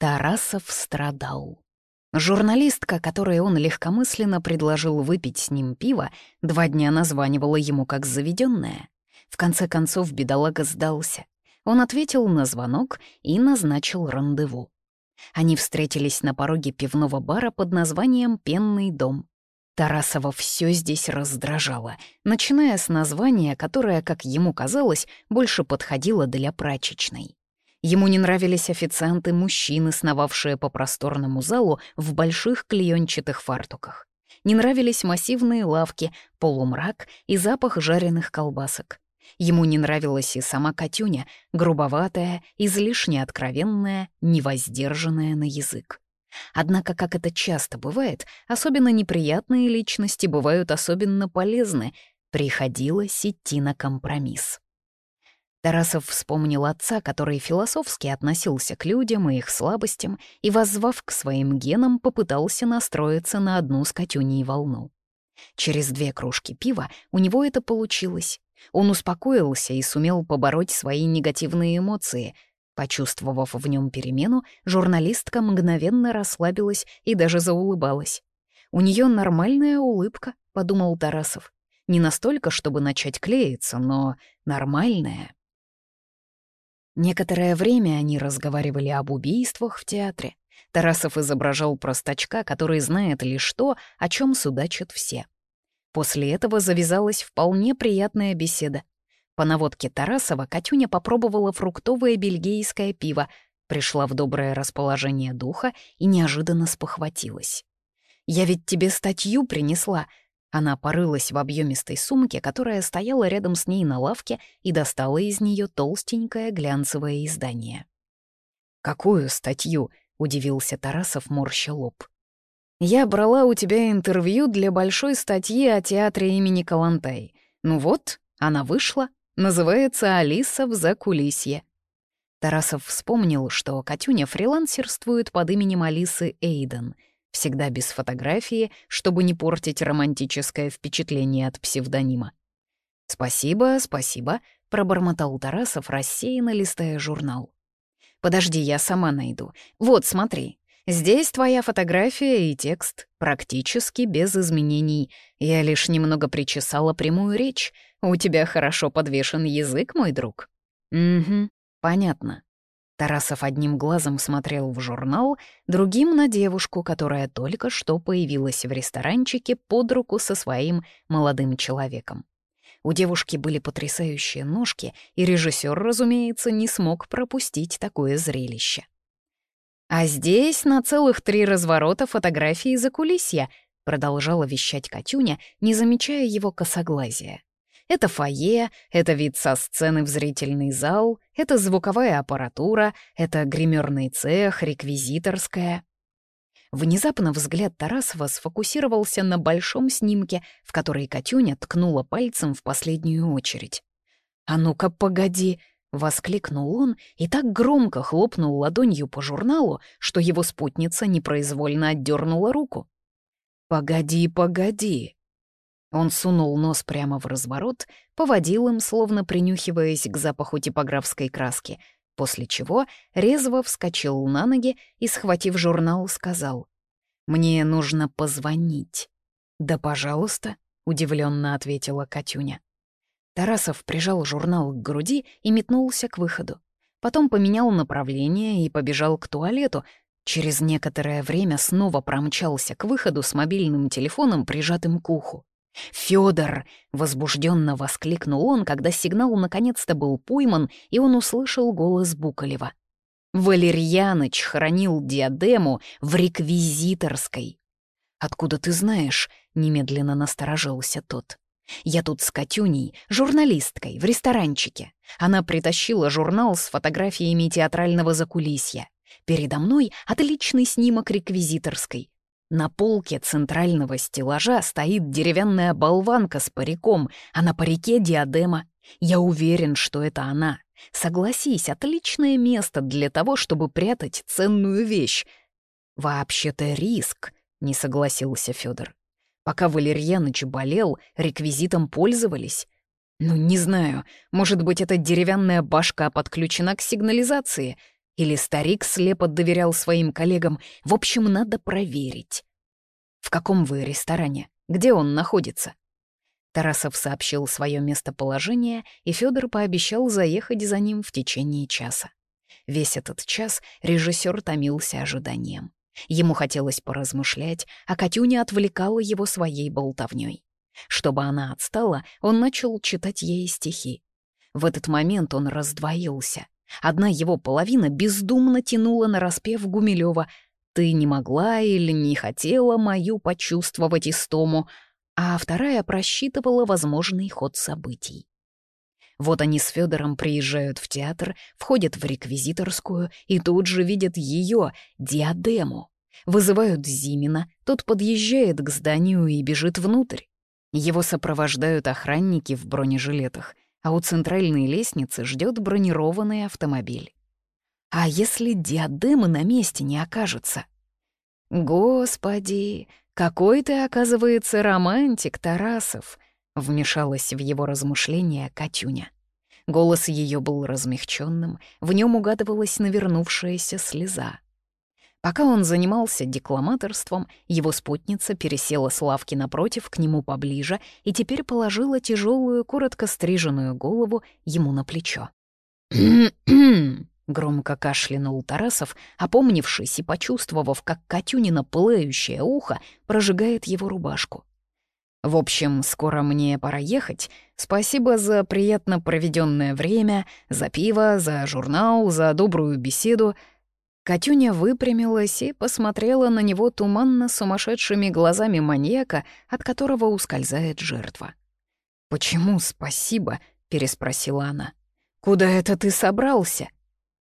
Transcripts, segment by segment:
Тарасов страдал. Журналистка, которой он легкомысленно предложил выпить с ним пиво, два дня названивала ему как заведенная. В конце концов бедолага сдался. Он ответил на звонок и назначил рандеву. Они встретились на пороге пивного бара под названием «Пенный дом». Тарасова все здесь раздражало, начиная с названия, которое, как ему казалось, больше подходило для прачечной. Ему не нравились официанты-мужчины, сновавшие по просторному залу в больших клеенчатых фартуках. Не нравились массивные лавки, полумрак и запах жареных колбасок. Ему не нравилась и сама Катюня, грубоватая, излишне откровенная, невоздержанная на язык. Однако, как это часто бывает, особенно неприятные личности бывают особенно полезны. Приходилось идти на компромисс. Тарасов вспомнил отца, который философски относился к людям и их слабостям и, воззвав к своим генам, попытался настроиться на одну с Катюней волну. Через две кружки пива у него это получилось. Он успокоился и сумел побороть свои негативные эмоции. Почувствовав в нем перемену, журналистка мгновенно расслабилась и даже заулыбалась. «У нее нормальная улыбка», — подумал Тарасов. «Не настолько, чтобы начать клеиться, но нормальная». Некоторое время они разговаривали об убийствах в театре. Тарасов изображал простачка, который знает лишь то, о чем судачат все. После этого завязалась вполне приятная беседа. По наводке Тарасова Катюня попробовала фруктовое бельгийское пиво, пришла в доброе расположение духа и неожиданно спохватилась. «Я ведь тебе статью принесла», она порылась в объемистой сумке, которая стояла рядом с ней на лавке, и достала из нее толстенькое глянцевое издание. «Какую статью?» — удивился Тарасов, морща лоб. «Я брала у тебя интервью для большой статьи о театре имени Калантай. Ну вот, она вышла, называется «Алиса в закулисье». Тарасов вспомнил, что Катюня фрилансерствует под именем Алисы Эйден — всегда без фотографии, чтобы не портить романтическое впечатление от псевдонима. «Спасибо, спасибо», — пробормотал Тарасов, рассеянно листая журнал. «Подожди, я сама найду. Вот, смотри. Здесь твоя фотография и текст, практически без изменений. Я лишь немного причесала прямую речь. У тебя хорошо подвешен язык, мой друг». «Угу, понятно. Тарасов одним глазом смотрел в журнал, другим — на девушку, которая только что появилась в ресторанчике под руку со своим молодым человеком. У девушки были потрясающие ножки, и режиссер, разумеется, не смог пропустить такое зрелище. «А здесь на целых три разворота фотографии за кулисья», — продолжала вещать Катюня, не замечая его косоглазия. Это фойе, это вид со сцены в зрительный зал, это звуковая аппаратура, это гримерный цех, реквизиторская. Внезапно взгляд Тарасова сфокусировался на большом снимке, в который Катюня ткнула пальцем в последнюю очередь. «А ну-ка, погоди!» — воскликнул он и так громко хлопнул ладонью по журналу, что его спутница непроизвольно отдернула руку. «Погоди, погоди!» Он сунул нос прямо в разворот, поводил им, словно принюхиваясь к запаху типографской краски, после чего резво вскочил на ноги и, схватив журнал, сказал «Мне нужно позвонить». «Да, пожалуйста», — удивленно ответила Катюня. Тарасов прижал журнал к груди и метнулся к выходу. Потом поменял направление и побежал к туалету. Через некоторое время снова промчался к выходу с мобильным телефоном, прижатым к уху. Федор! возбужденно воскликнул он, когда сигнал наконец-то был пойман, и он услышал голос Буколева. «Валерьяныч хранил диадему в реквизиторской». «Откуда ты знаешь?» — немедленно насторожился тот. «Я тут с Катюней, журналисткой, в ресторанчике. Она притащила журнал с фотографиями театрального закулисья. Передо мной отличный снимок реквизиторской. На полке центрального стеллажа стоит деревянная болванка с париком, а на парике диадема. Я уверен, что это она. Согласись, отличное место для того, чтобы прятать ценную вещь. Вообще-то риск, не согласился Федор. Пока Валерьяныч болел, реквизитом пользовались. Ну, не знаю, может быть, эта деревянная башка подключена к сигнализации. Или старик слепо доверял своим коллегам. В общем, надо проверить. «В каком вы ресторане? Где он находится?» Тарасов сообщил свое местоположение, и Федор пообещал заехать за ним в течение часа. Весь этот час режиссер томился ожиданием. Ему хотелось поразмышлять, а Катюня отвлекала его своей болтовней. Чтобы она отстала, он начал читать ей стихи. В этот момент он раздвоился. Одна его половина бездумно тянула на распев Гумилева «Ты не могла или не хотела мою почувствовать истому», а вторая просчитывала возможный ход событий. Вот они с Федором приезжают в театр, входят в реквизиторскую и тут же видят ее, диадему. Вызывают Зимина, тот подъезжает к зданию и бежит внутрь. Его сопровождают охранники в бронежилетах, а у центральной лестницы ждет бронированный автомобиль. А если диадемы на месте не окажется? Господи, какой ты, оказывается, романтик, Тарасов! Вмешалась в его размышления Катюня. Голос ее был размягченным, в нем угадывалась навернувшаяся слеза. Пока он занимался декламаторством, его спутница пересела с лавки напротив к нему поближе и теперь положила тяжелую, коротко стриженную голову ему на плечо. Громко кашлянул Тарасов, опомнившись и почувствовав, как Катюнина пылающее ухо прожигает его рубашку. В общем, скоро мне пора ехать. Спасибо за приятно проведенное время, за пиво, за журнал, за добрую беседу. Катюня выпрямилась и посмотрела на него туманно сумасшедшими глазами маньяка, от которого ускользает жертва. «Почему спасибо?» — переспросила она. «Куда это ты собрался?»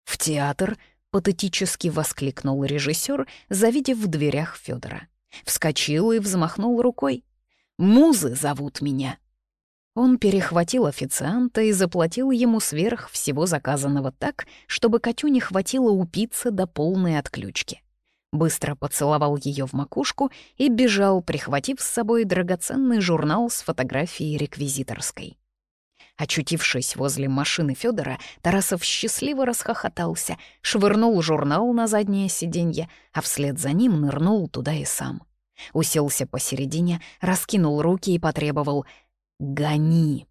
«В театр», — патетически воскликнул режиссер, завидев в дверях Федора. Вскочил и взмахнул рукой. Музы зовут меня». Он перехватил официанта и заплатил ему сверх всего заказанного так, чтобы Катю не хватило упиться до полной отключки. Быстро поцеловал ее в макушку и бежал, прихватив с собой драгоценный журнал с фотографией реквизиторской. Очутившись возле машины Федора, Тарасов счастливо расхохотался, швырнул журнал на заднее сиденье, а вслед за ним нырнул туда и сам. Уселся посередине, раскинул руки и потребовал «Гони!»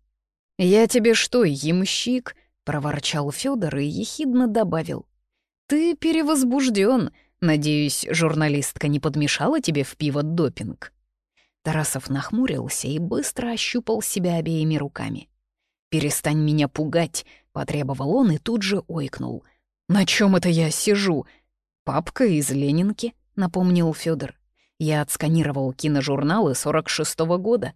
«Я тебе что, ямщик?» — проворчал Федор и ехидно добавил. «Ты перевозбужден. Надеюсь, журналистка не подмешала тебе в пиво допинг?» Тарасов нахмурился и быстро ощупал себя обеими руками. «Перестань меня пугать», — потребовал он и тут же ойкнул. «На чем это я сижу?» «Папка из Ленинки», — напомнил Федор. Я отсканировал киножурналы 46-го года.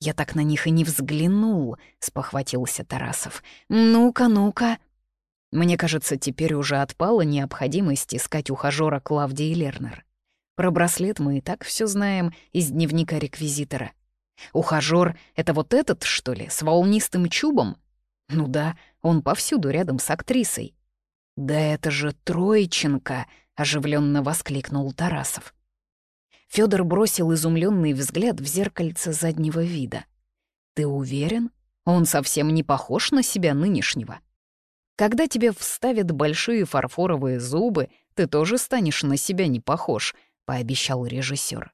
Я так на них и не взглянул, спохватился Тарасов. Ну-ка, ну-ка. Мне кажется, теперь уже отпала необходимость искать ухажёра Клавдии Лернер. Про браслет мы и так все знаем из дневника реквизитора. Ухажёр — это вот этот, что ли, с волнистым чубом? Ну да, он повсюду рядом с актрисой. «Да это же Троеченко!» — оживленно воскликнул Тарасов. Федор бросил изумленный взгляд в зеркальце заднего вида. «Ты уверен? Он совсем не похож на себя нынешнего. Когда тебе вставят большие фарфоровые зубы, ты тоже станешь на себя не похож», — пообещал режиссер.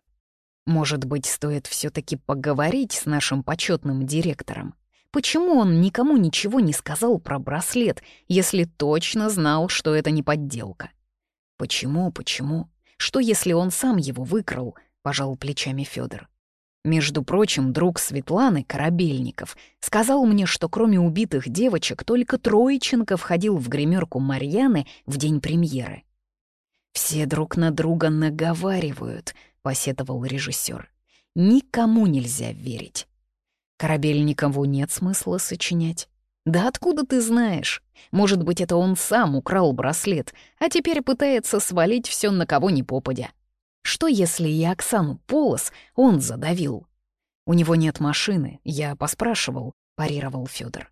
«Может быть, стоит все таки поговорить с нашим почетным директором? Почему он никому ничего не сказал про браслет, если точно знал, что это не подделка? Почему, почему? Что, если он сам его выкрал? Пожал плечами Федор. Между прочим, друг Светланы, Корабельников, сказал мне, что кроме убитых девочек только Троеченко входил в гримерку Марьяны в день премьеры. «Все друг на друга наговаривают», — посетовал режиссер. «Никому нельзя верить. Корабельникову нет смысла сочинять. Да откуда ты знаешь? Может быть, это он сам украл браслет, а теперь пытается свалить все на кого ни попадя. Что если и Оксану Полос он задавил? У него нет машины, я поспрашивал, парировал Федор.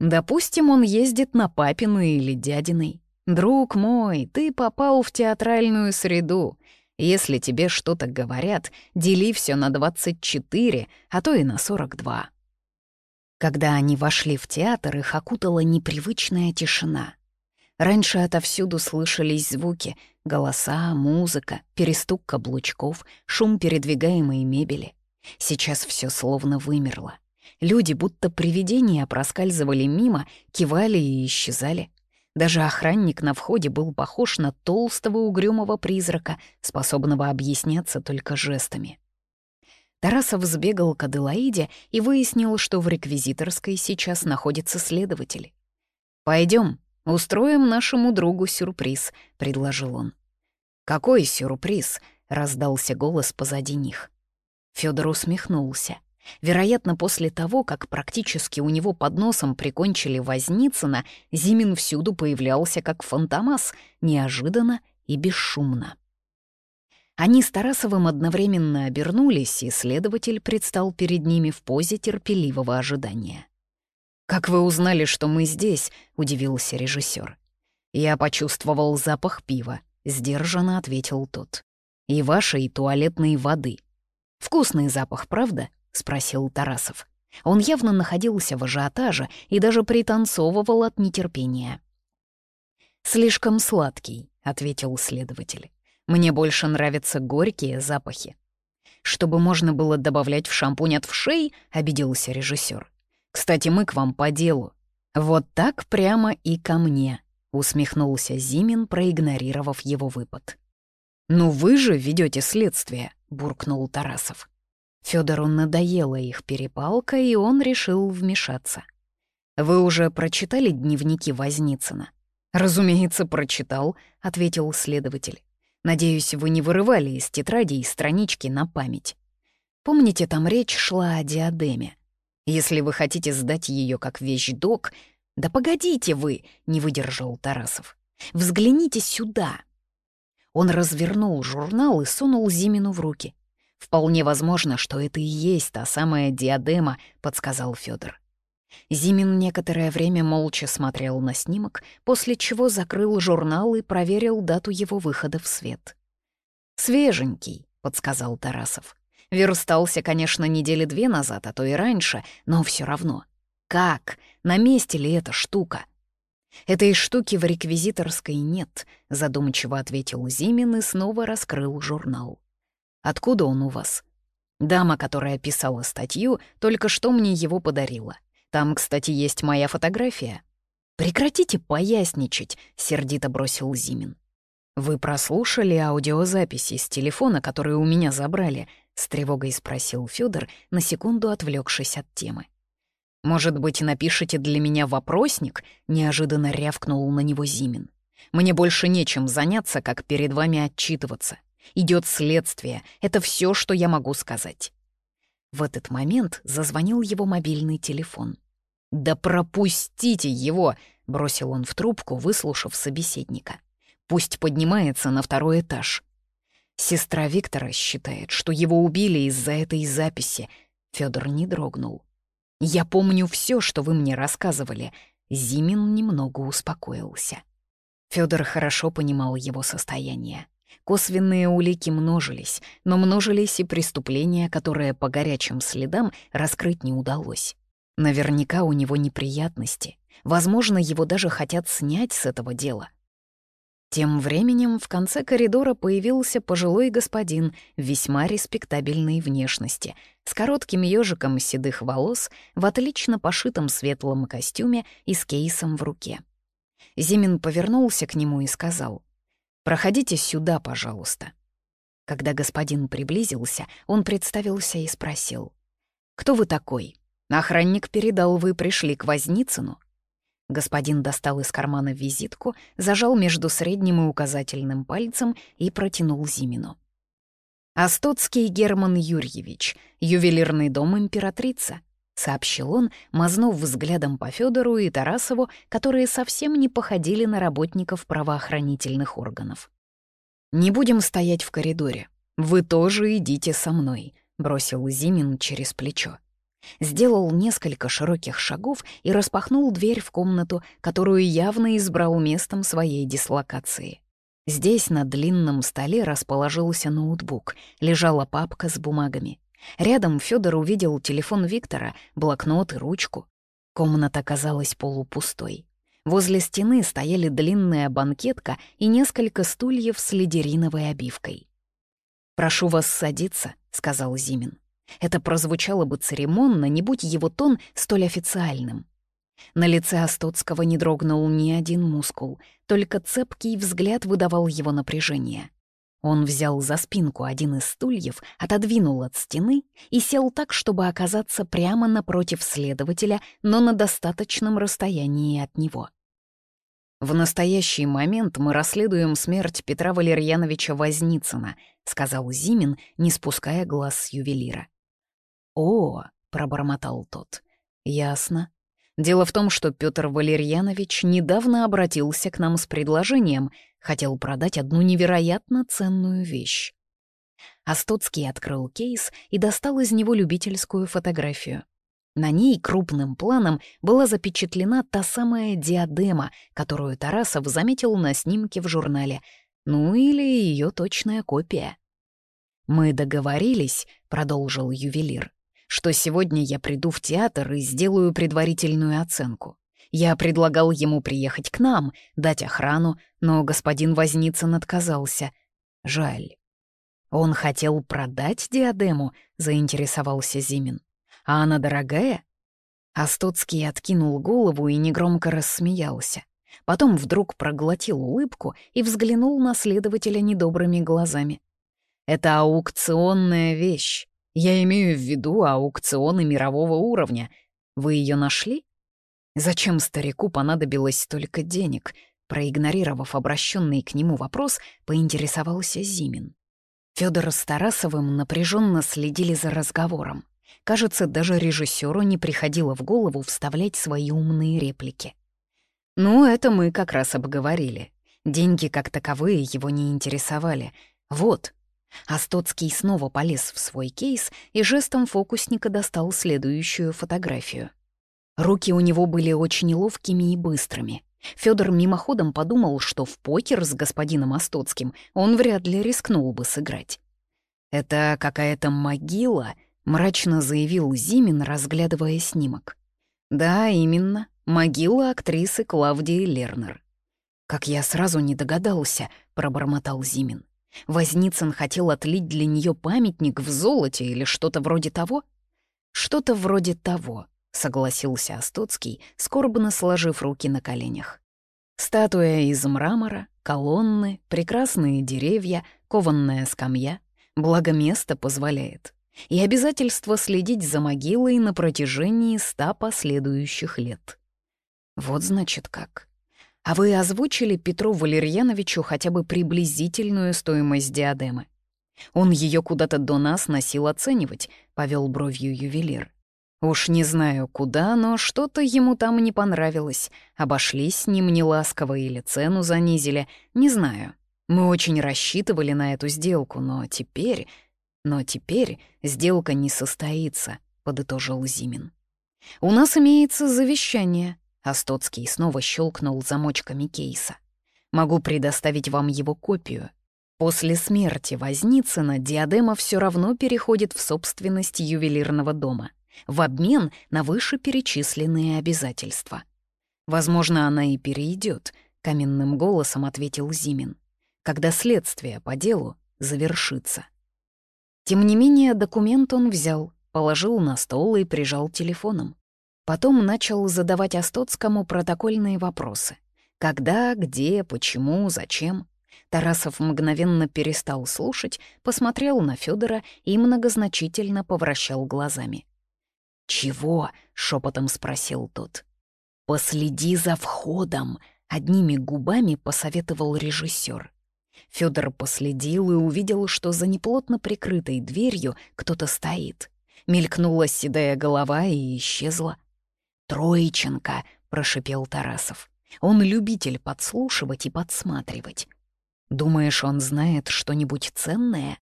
Допустим, он ездит на папиной или дядиной. Друг мой, ты попал в театральную среду. Если тебе что-то говорят, дели все на 24, а то и на 42. Когда они вошли в театр, их окутала непривычная тишина. Раньше отовсюду слышались звуки — голоса, музыка, перестук каблучков, шум передвигаемой мебели. Сейчас все словно вымерло. Люди, будто привидения, проскальзывали мимо, кивали и исчезали. Даже охранник на входе был похож на толстого угрюмого призрака, способного объясняться только жестами. Тарасов сбегал к Аделаиде и выяснил, что в реквизиторской сейчас находится следователь. Пойдем, устроим нашему другу сюрприз», — предложил он. «Какой сюрприз?» — раздался голос позади них. Фёдор усмехнулся. Вероятно, после того, как практически у него под носом прикончили Возницына, Зимин всюду появлялся как фантомас, неожиданно и бесшумно. Они с Тарасовым одновременно обернулись, и следователь предстал перед ними в позе терпеливого ожидания. «Как вы узнали, что мы здесь?» — удивился режиссер. «Я почувствовал запах пива», — сдержанно ответил тот. «И вашей туалетной воды». «Вкусный запах, правда?» — спросил Тарасов. Он явно находился в ажиотаже и даже пританцовывал от нетерпения. «Слишком сладкий», — ответил следователь. «Мне больше нравятся горькие запахи». «Чтобы можно было добавлять в шампунь от вшей», — обиделся режиссер. «Кстати, мы к вам по делу». «Вот так прямо и ко мне», — усмехнулся Зимин, проигнорировав его выпад. «Ну вы же ведете следствие», — буркнул Тарасов. Федору надоела их перепалка, и он решил вмешаться. «Вы уже прочитали дневники Возницына?» «Разумеется, прочитал», — ответил следователь. «Надеюсь, вы не вырывали из тетрадей странички на память. Помните, там речь шла о диадеме. Если вы хотите сдать ее как вещдок...» «Да погодите вы!» — не выдержал Тарасов. «Взгляните сюда!» Он развернул журнал и сунул Зимину в руки. «Вполне возможно, что это и есть та самая диадема», — подсказал Федор. Зимин некоторое время молча смотрел на снимок, после чего закрыл журнал и проверил дату его выхода в свет. «Свеженький», — подсказал Тарасов. «Верстался, конечно, недели две назад, а то и раньше, но все равно. Как? На месте ли эта штука?» «Этой штуки в реквизиторской нет», — задумчиво ответил Зимин и снова раскрыл журнал. Откуда он у вас?» Дама, которая писала статью, только что мне его подарила. Там, кстати, есть моя фотография. «Прекратите поясничать», — сердито бросил Зимин. «Вы прослушали аудиозаписи с телефона, который у меня забрали?» — с тревогой спросил Федор, на секунду отвлекшись от темы. «Может быть, напишите для меня вопросник?» — неожиданно рявкнул на него Зимин. «Мне больше нечем заняться, как перед вами отчитываться. Идет следствие. Это все, что я могу сказать. В этот момент зазвонил его мобильный телефон. «Да пропустите его!» — бросил он в трубку, выслушав собеседника. «Пусть поднимается на второй этаж». Сестра Виктора считает, что его убили из-за этой записи. Федор не дрогнул. «Я помню все, что вы мне рассказывали». Зимин немного успокоился. Федор хорошо понимал его состояние. Косвенные улики множились, но множились и преступления, которые по горячим следам раскрыть не удалось. Наверняка у него неприятности. Возможно, его даже хотят снять с этого дела. Тем временем в конце коридора появился пожилой господин весьма респектабельной внешности, с коротким ежиком седых волос, в отлично пошитом светлом костюме и с кейсом в руке. Зимин повернулся к нему и сказал — Проходите сюда, пожалуйста». Когда господин приблизился, он представился и спросил. «Кто вы такой? Охранник передал, вы пришли к Возницыну?» Господин достал из кармана визитку, зажал между средним и указательным пальцем и протянул Зимину. «Остоцкий Герман Юрьевич, ювелирный дом императрица», — сообщил он, мазнув взглядом по Федору и Тарасову, которые совсем не походили на работников правоохранительных органов. «Не будем стоять в коридоре. Вы тоже идите со мной», — бросил Зимин через плечо. Сделал несколько широких шагов и распахнул дверь в комнату, которую явно избрал местом своей дислокации. Здесь на длинном столе расположился ноутбук, лежала папка с бумагами. Рядом Федор увидел телефон Виктора, блокнот и ручку. Комната казалась полупустой. Возле стены стояли длинная банкетка и несколько стульев с лидериновой обивкой. «Прошу вас садиться», — сказал Зимин. Это прозвучало бы церемонно, не будь его тон столь официальным. На лице Остоцкого не дрогнул ни один мускул, только цепкий взгляд выдавал его напряжение. Он взял за спинку один из стульев, отодвинул от стены и сел так, чтобы оказаться прямо напротив следователя, но на достаточном расстоянии от него. «В настоящий момент мы расследуем смерть Петра Валерьяновича Возницына», — сказал Зимин, не спуская глаз с ювелира. «О», — пробормотал тот, — «ясно. Дело в том, что Петр Валерьянович недавно обратился к нам с предложением, хотел продать одну невероятно ценную вещь. Астоцкий открыл кейс и достал из него любительскую фотографию. На ней крупным планом была запечатлена та самая диадема, которую Тарасов заметил на снимке в журнале, ну или ее точная копия. «Мы договорились», — продолжил ювелир, что сегодня я приду в театр и сделаю предварительную оценку. Я предлагал ему приехать к нам, дать охрану, но господин Возницын отказался. Жаль. Он хотел продать диадему, заинтересовался Зимин. А она дорогая? Астоцкий откинул голову и негромко рассмеялся. Потом вдруг проглотил улыбку и взглянул на следователя недобрыми глазами. «Это аукционная вещь. Я имею в виду аукционы мирового уровня. Вы ее нашли? Зачем старику понадобилось столько денег? Проигнорировав обращенный к нему вопрос, поинтересовался Зимин. Федор с Тарасовым напряженно следили за разговором. Кажется, даже режиссеру не приходило в голову вставлять свои умные реплики. «Ну, это мы как раз обговорили. Деньги как таковые его не интересовали. Вот, Астоцкий снова полез в свой кейс и жестом фокусника достал следующую фотографию. Руки у него были очень ловкими и быстрыми. Федор мимоходом подумал, что в покер с господином Астоцким он вряд ли рискнул бы сыграть. «Это какая-то могила», — мрачно заявил Зимин, разглядывая снимок. «Да, именно, могила актрисы Клавдии Лернер». «Как я сразу не догадался», — пробормотал Зимин. Возницын хотел отлить для нее памятник в золоте или что-то вроде того? Что-то вроде того, согласился Остоцкий, скорбно сложив руки на коленях. Статуя из мрамора, колонны, прекрасные деревья, кованная скамья. Благо место позволяет. И обязательство следить за могилой на протяжении ста последующих лет. Вот значит как. А вы озвучили Петру Валерьяновичу хотя бы приблизительную стоимость диадемы? Он ее куда-то до нас носил оценивать, повел бровью ювелир. Уж не знаю куда, но что-то ему там не понравилось. Обошлись с ним неласково или цену занизили, не знаю. Мы очень рассчитывали на эту сделку, но теперь... Но теперь сделка не состоится, подытожил Зимин. У нас имеется завещание, Астоцкий снова щелкнул замочками кейса. «Могу предоставить вам его копию. После смерти Возницына диадема все равно переходит в собственность ювелирного дома, в обмен на вышеперечисленные обязательства. Возможно, она и перейдет, каменным голосом ответил Зимин, когда следствие по делу завершится. Тем не менее, документ он взял, положил на стол и прижал телефоном. Потом начал задавать Остоцкому протокольные вопросы. Когда, где, почему, зачем. Тарасов мгновенно перестал слушать, посмотрел на Федора и многозначительно повращал глазами. «Чего?» — шепотом спросил тот. «Последи за входом», — одними губами посоветовал режиссер. Федор последил и увидел, что за неплотно прикрытой дверью кто-то стоит. Мелькнула седая голова и исчезла. «Троиченко», — прошипел Тарасов. «Он любитель подслушивать и подсматривать. Думаешь, он знает что-нибудь ценное?»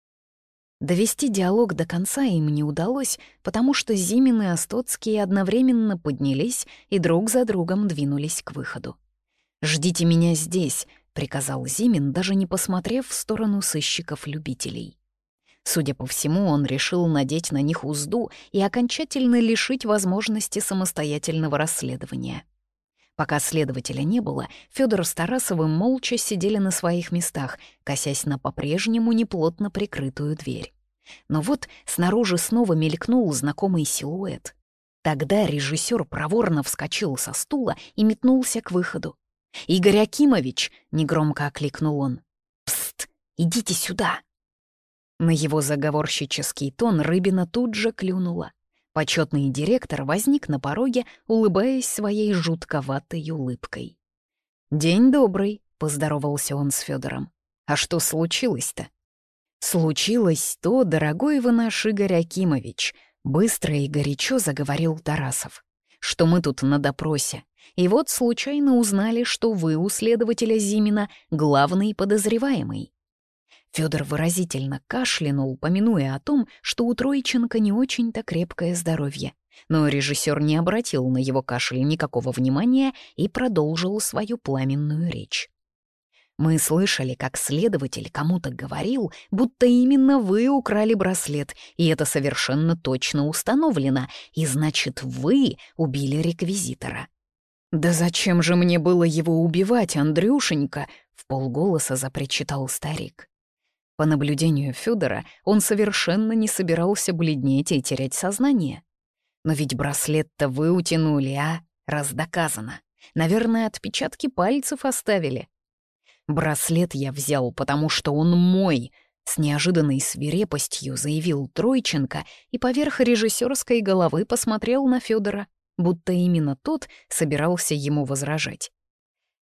Довести диалог до конца им не удалось, потому что Зимин и Остоцкий одновременно поднялись и друг за другом двинулись к выходу. «Ждите меня здесь», — приказал Зимин, даже не посмотрев в сторону сыщиков-любителей. Судя по всему, он решил надеть на них узду и окончательно лишить возможности самостоятельного расследования. Пока следователя не было, Федор с Тарасовым молча сидели на своих местах, косясь на по-прежнему неплотно прикрытую дверь. Но вот снаружи снова мелькнул знакомый силуэт. Тогда режиссер проворно вскочил со стула и метнулся к выходу. «Игорь Акимович!» — негромко окликнул он. «Пст! Идите сюда!» На его заговорщический тон Рыбина тут же клюнула. Почетный директор возник на пороге, улыбаясь своей жутковатой улыбкой. «День добрый», — поздоровался он с Федором. «А что случилось-то?» «Случилось то, дорогой вы наш Игорь Акимович», — быстро и горячо заговорил Тарасов, «что мы тут на допросе, и вот случайно узнали, что вы у следователя Зимина главный подозреваемый. Федор выразительно кашлянул, помянуя о том, что у Троиченко не очень-то крепкое здоровье. Но режиссер не обратил на его кашель никакого внимания и продолжил свою пламенную речь. Мы слышали, как следователь кому-то говорил, будто именно вы украли браслет, и это совершенно точно установлено, и значит, вы убили реквизитора. «Да зачем же мне было его убивать, Андрюшенька?» — в полголоса запричитал старик. По наблюдению Федора, он совершенно не собирался бледнеть и терять сознание. Но ведь браслет-то вы утянули, а? Раз доказано. Наверное, отпечатки пальцев оставили. Браслет я взял, потому что он мой, с неожиданной свирепостью заявил Тройченко и поверх режиссерской головы посмотрел на Федора, будто именно тот собирался ему возражать.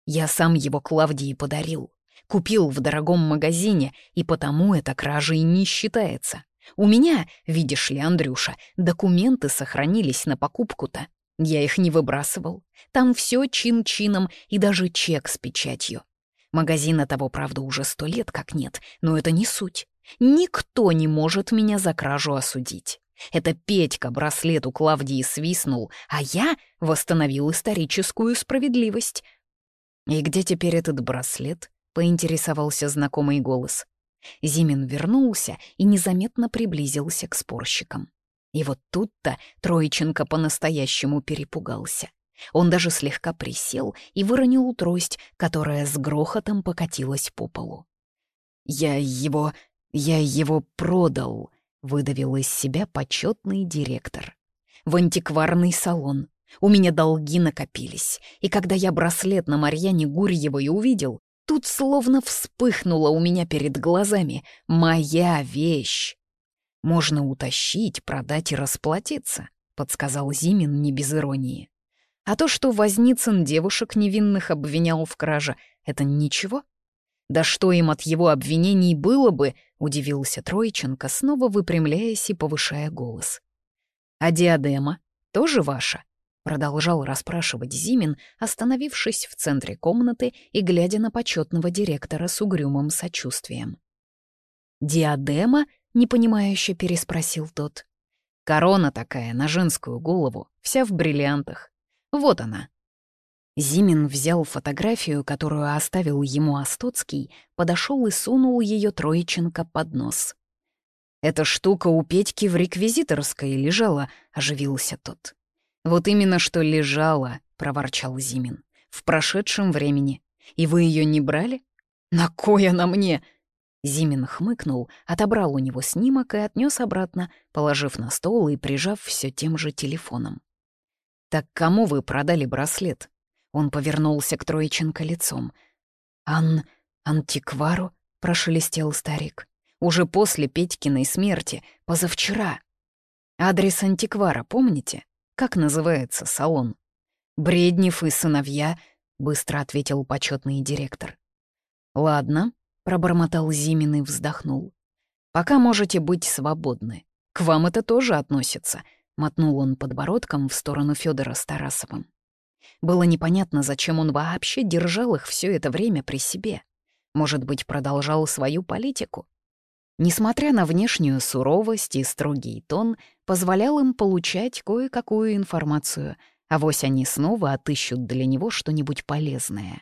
Я сам его Клавдии подарил. Купил в дорогом магазине, и потому эта кража и не считается. У меня, видишь ли, Андрюша, документы сохранились на покупку-то. Я их не выбрасывал. Там все чин-чином и даже чек с печатью. Магазина того, правда, уже сто лет как нет, но это не суть. Никто не может меня за кражу осудить. Это Петька браслет у Клавдии свистнул, а я восстановил историческую справедливость. И где теперь этот браслет? Поинтересовался знакомый голос. Зимин вернулся и незаметно приблизился к спорщикам. И вот тут-то Троиченко по-настоящему перепугался. Он даже слегка присел и выронил трость, которая с грохотом покатилась по полу. «Я его... я его продал», — выдавил из себя почетный директор. «В антикварный салон. У меня долги накопились, и когда я браслет на Марьяне Гурьевой увидел, Тут словно вспыхнуло у меня перед глазами «Моя вещь!» «Можно утащить, продать и расплатиться», — подсказал Зимин не без иронии. «А то, что Возницын девушек невинных обвинял в краже, это ничего?» «Да что им от его обвинений было бы?» — удивился Троиченко, снова выпрямляясь и повышая голос. «А диадема тоже ваша?» Продолжал расспрашивать Зимин, остановившись в центре комнаты и глядя на почетного директора с угрюмым сочувствием. «Диадема?» — непонимающе переспросил тот. «Корона такая на женскую голову, вся в бриллиантах. Вот она». Зимин взял фотографию, которую оставил ему Остоцкий, подошел и сунул ее Троиченко под нос. «Эта штука у Петьки в реквизиторской лежала», — оживился тот. «Вот именно что лежала», — проворчал Зимин, — «в прошедшем времени. И вы ее не брали?» «На кой она мне?» Зимин хмыкнул, отобрал у него снимок и отнес обратно, положив на стол и прижав все тем же телефоном. «Так кому вы продали браслет?» Он повернулся к Троиченко лицом. «Ан... антиквару?» — прошелестел старик. «Уже после Петькиной смерти, позавчера. Адрес антиквара помните?» Как называется салон? «Бреднев и сыновья», — быстро ответил почетный директор. «Ладно», — пробормотал Зимин и вздохнул. «Пока можете быть свободны. К вам это тоже относится», — мотнул он подбородком в сторону Федора с Тарасовым. Было непонятно, зачем он вообще держал их все это время при себе. Может быть, продолжал свою политику? Несмотря на внешнюю суровость и строгий тон, позволял им получать кое-какую информацию, а вось они снова отыщут для него что-нибудь полезное.